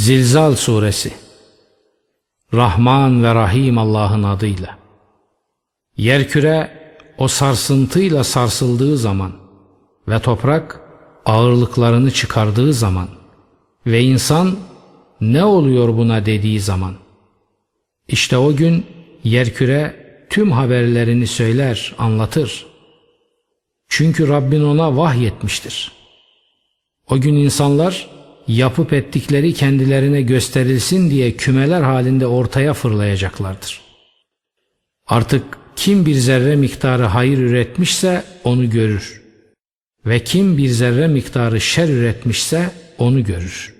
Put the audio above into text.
Zilzal Suresi Rahman ve Rahim Allah'ın adıyla Yerküre o sarsıntıyla sarsıldığı zaman ve toprak ağırlıklarını çıkardığı zaman ve insan ne oluyor buna dediği zaman işte o gün yerküre tüm haberlerini söyler, anlatır. Çünkü Rabbin ona vahyetmiştir. O gün insanlar yapıp ettikleri kendilerine gösterilsin diye kümeler halinde ortaya fırlayacaklardır. Artık kim bir zerre miktarı hayır üretmişse onu görür ve kim bir zerre miktarı şer üretmişse onu görür.''